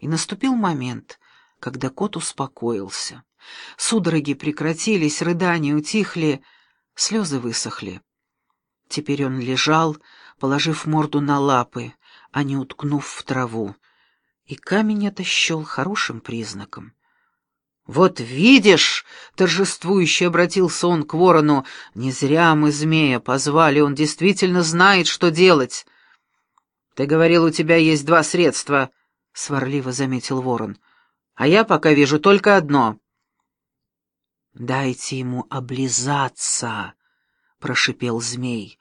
И наступил момент, когда кот успокоился. Судороги прекратились, рыдания утихли, слезы высохли. Теперь он лежал, положив морду на лапы, а не уткнув в траву. И камень это счел хорошим признаком. «Вот видишь!» — торжествующе обратился он к ворону. «Не зря мы змея позвали, он действительно знает, что делать». «Ты говорил, у тебя есть два средства», — сварливо заметил ворон. «А я пока вижу только одно». «Дайте ему облизаться», — прошипел змей.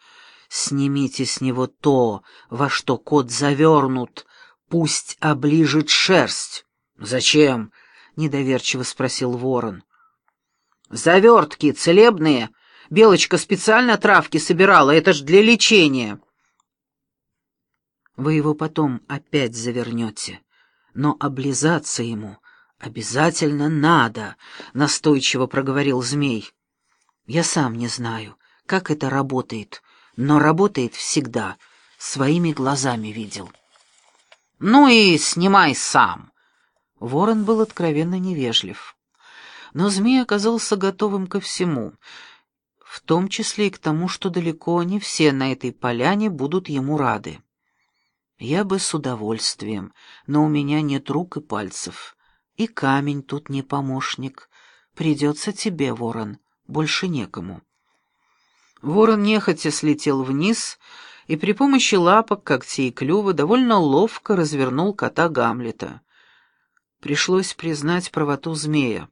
«Снимите с него то, во что кот завернут, пусть оближет шерсть». «Зачем?» — недоверчиво спросил ворон. «Завертки целебные. Белочка специально травки собирала, это ж для лечения». Вы его потом опять завернете, но облизаться ему обязательно надо, — настойчиво проговорил змей. Я сам не знаю, как это работает, но работает всегда, своими глазами видел. «Ну и снимай сам!» Ворон был откровенно невежлив. Но змей оказался готовым ко всему, в том числе и к тому, что далеко не все на этой поляне будут ему рады. Я бы с удовольствием, но у меня нет рук и пальцев. И камень тут не помощник. Придется тебе, ворон, больше некому. Ворон нехотя слетел вниз и при помощи лапок, когтей и клюва довольно ловко развернул кота Гамлета. Пришлось признать правоту змея.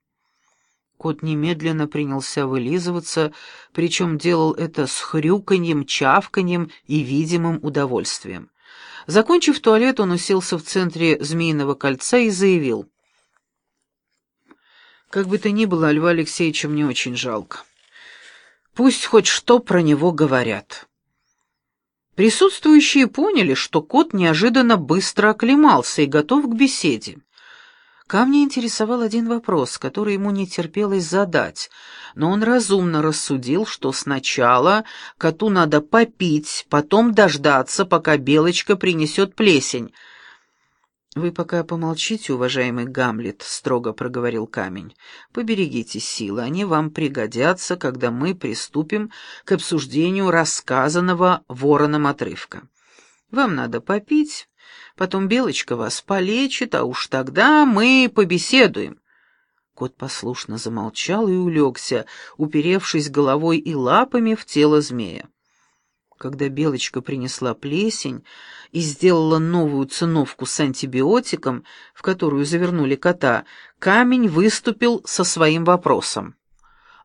Кот немедленно принялся вылизываться, причем делал это с хрюканьем, чавканьем и видимым удовольствием. Закончив туалет, он уселся в центре змеиного кольца и заявил. «Как бы то ни было, Льва Алексеевича мне очень жалко. Пусть хоть что про него говорят». Присутствующие поняли, что кот неожиданно быстро оклемался и готов к беседе. Камня интересовал один вопрос, который ему не терпелось задать, но он разумно рассудил, что сначала коту надо попить, потом дождаться, пока Белочка принесет плесень. «Вы пока помолчите, уважаемый Гамлет», — строго проговорил камень. «Поберегите силы, они вам пригодятся, когда мы приступим к обсуждению рассказанного вороном отрывка. Вам надо попить, Потом Белочка вас полечит, а уж тогда мы побеседуем». Кот послушно замолчал и улегся, уперевшись головой и лапами в тело змея. Когда Белочка принесла плесень и сделала новую циновку с антибиотиком, в которую завернули кота, камень выступил со своим вопросом.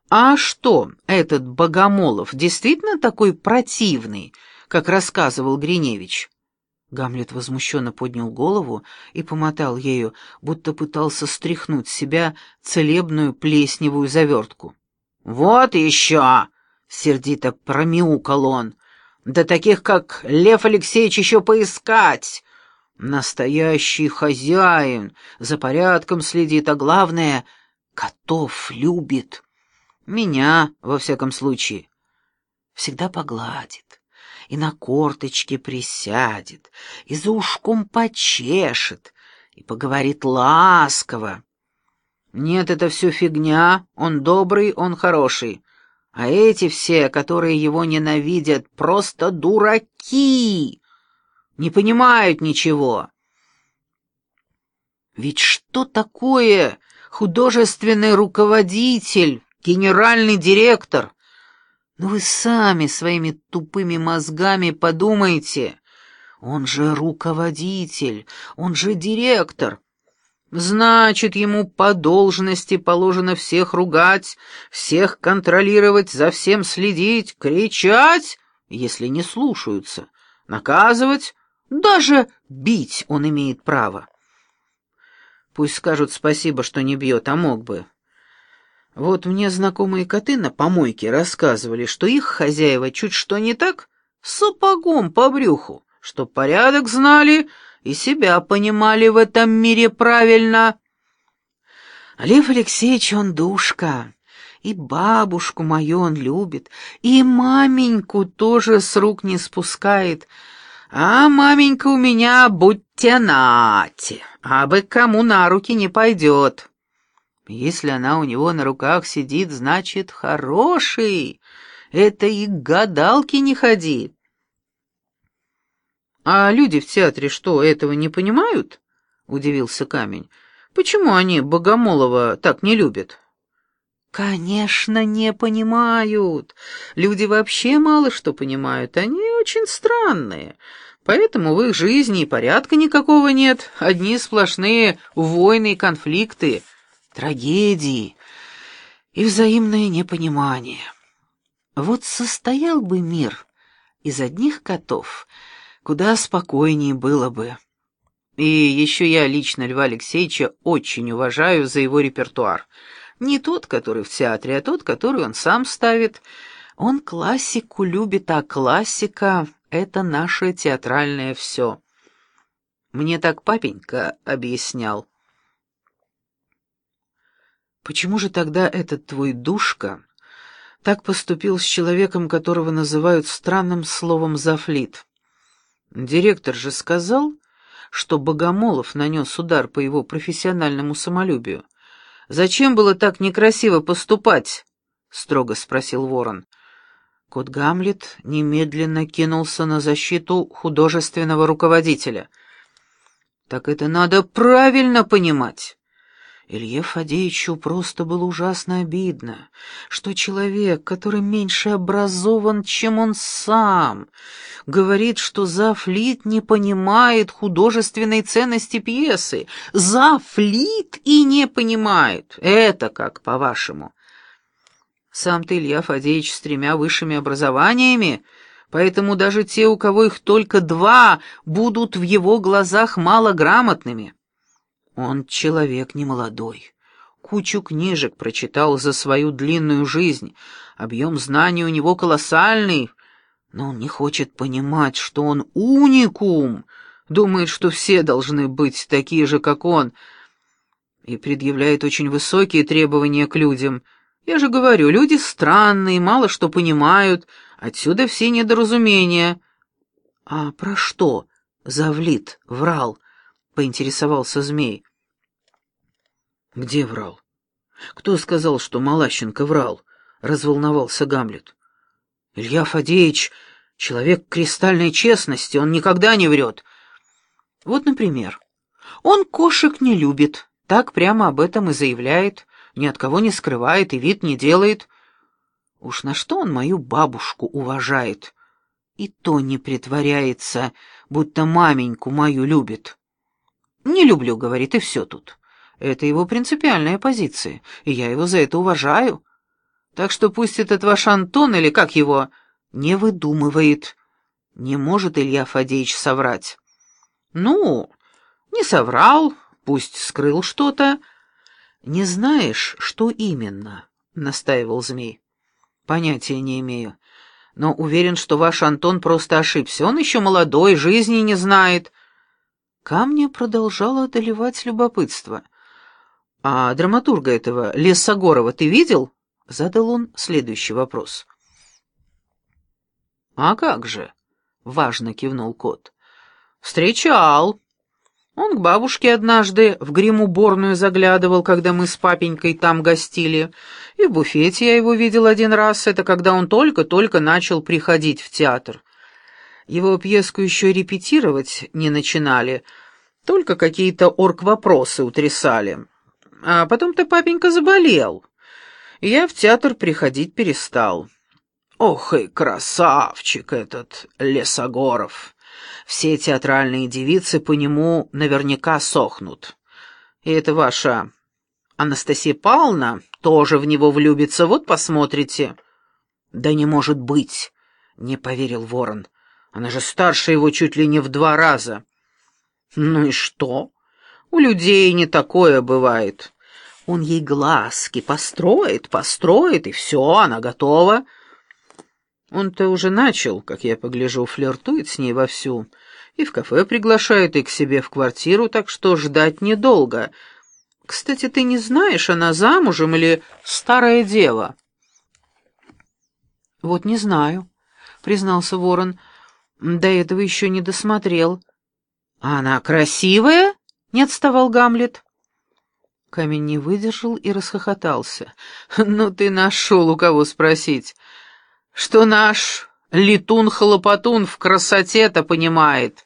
«А что, этот Богомолов действительно такой противный, как рассказывал Гриневич?» Гамлет возмущенно поднял голову и помотал ею, будто пытался стряхнуть с себя целебную плесневую завертку. «Вот еще!» — сердито промяукал он. «Да таких, как Лев Алексеевич, еще поискать!» Настоящий хозяин, за порядком следит, а главное, котов любит. Меня, во всяком случае, всегда погладит и на корточке присядет, и за ушком почешет, и поговорит ласково. Нет, это все фигня, он добрый, он хороший. А эти все, которые его ненавидят, просто дураки, не понимают ничего. Ведь что такое художественный руководитель, генеральный директор? Но вы сами своими тупыми мозгами подумайте. Он же руководитель, он же директор. Значит, ему по должности положено всех ругать, всех контролировать, за всем следить, кричать, если не слушаются, наказывать, даже бить он имеет право. Пусть скажут спасибо, что не бьет, а мог бы. Вот мне знакомые коты на помойке рассказывали, что их хозяева чуть что не так, сапогом по брюху, что порядок знали и себя понимали в этом мире правильно. Лев Алексеевич, он душка, и бабушку мою он любит, и маменьку тоже с рук не спускает, а маменька у меня будьте нате, а бы кому на руки не пойдет. Если она у него на руках сидит, значит, хороший. Это и к гадалке не ходи. А люди в театре что, этого не понимают? Удивился Камень. Почему они Богомолова так не любят? Конечно, не понимают. Люди вообще мало что понимают, они очень странные. Поэтому в их жизни и порядка никакого нет, одни сплошные войны и конфликты, трагедии и взаимное непонимание. Вот состоял бы мир из одних котов, куда спокойнее было бы. И еще я лично Льва Алексеевича очень уважаю за его репертуар. Не тот, который в театре, а тот, который он сам ставит. Он классику любит, а классика — это наше театральное все. Мне так папенька объяснял. Почему же тогда этот твой душка так поступил с человеком, которого называют странным словом «зафлит»? Директор же сказал, что Богомолов нанес удар по его профессиональному самолюбию. «Зачем было так некрасиво поступать?» — строго спросил Ворон. Кот Гамлет немедленно кинулся на защиту художественного руководителя. «Так это надо правильно понимать. Илье Фадеевичу просто было ужасно обидно, что человек, который меньше образован, чем он сам, говорит, что Зафлит не понимает художественной ценности пьесы. Зафлит и не понимает. Это как, по-вашему? Сам ты, Илья Фадеевич, с тремя высшими образованиями, поэтому даже те, у кого их только два, будут в его глазах малограмотными. Он человек немолодой. Кучу книжек прочитал за свою длинную жизнь. Объем знаний у него колоссальный, но он не хочет понимать, что он уникум, думает, что все должны быть такие же, как он, и предъявляет очень высокие требования к людям. Я же говорю, люди странные, мало что понимают, отсюда все недоразумения. А про что Завлит врал? — поинтересовался змей. «Где врал? Кто сказал, что Малащенко врал?» — разволновался Гамлет. «Илья Фадеевич — человек кристальной честности, он никогда не врет. Вот, например, он кошек не любит, так прямо об этом и заявляет, ни от кого не скрывает и вид не делает. Уж на что он мою бабушку уважает?» И то не притворяется, будто маменьку мою любит. «Не люблю», — говорит, — и все тут. Это его принципиальная позиция, и я его за это уважаю. Так что пусть этот ваш Антон, или как его, не выдумывает. Не может Илья Фадеевич соврать. Ну, не соврал, пусть скрыл что-то. Не знаешь, что именно, — настаивал змей. Понятия не имею. Но уверен, что ваш Антон просто ошибся. Он еще молодой, жизни не знает. Камня продолжало одолевать любопытство. «А драматурга этого, Лесогорова, ты видел?» — задал он следующий вопрос. «А как же?» — важно кивнул кот. «Встречал. Он к бабушке однажды в грим-уборную заглядывал, когда мы с папенькой там гостили. И в буфете я его видел один раз, это когда он только-только начал приходить в театр. Его пьеску еще репетировать не начинали, только какие-то орг-вопросы утрясали. А потом-то папенька заболел, я в театр приходить перестал. Ох и красавчик этот Лесогоров! Все театральные девицы по нему наверняка сохнут. И это ваша Анастасия Павловна тоже в него влюбится, вот посмотрите. Да не может быть, не поверил Ворон. Она же старше его чуть ли не в два раза. Ну и что? У людей не такое бывает. Он ей глазки построит, построит, и все, она готова. Он-то уже начал, как я погляжу, флиртует с ней вовсю. И в кафе приглашает, и к себе в квартиру, так что ждать недолго. Кстати, ты не знаешь, она замужем или старая дева? Вот не знаю, признался Ворон. До этого еще не досмотрел. «Она красивая?» Не отставал Гамлет. Камень не выдержал и расхохотался. «Ну ты нашел у кого спросить. Что наш летун-хлопотун в красоте-то понимает?»